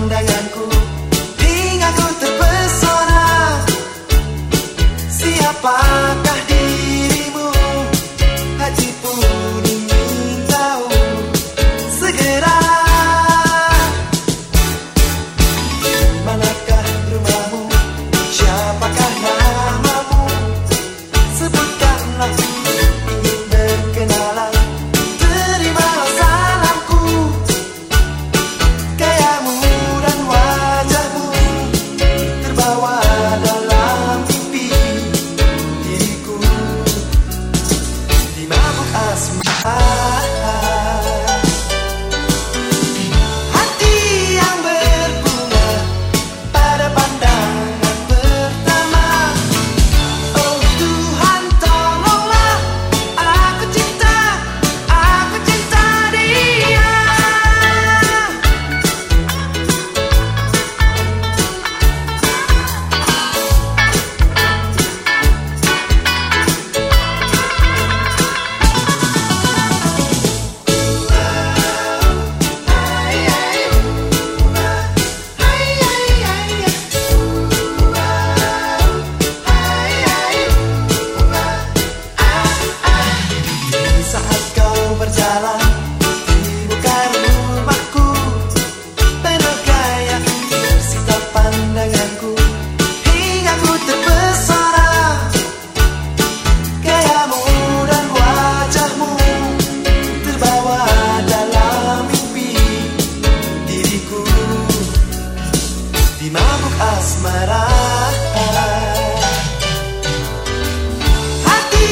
andan berjalan di bukan rumahku. Penuh tersita pandanganku Hingga ku terpesona. Gayamu dan wajahmu Terbawa dalam mimpi diriku. Di mabuk asmara. Hati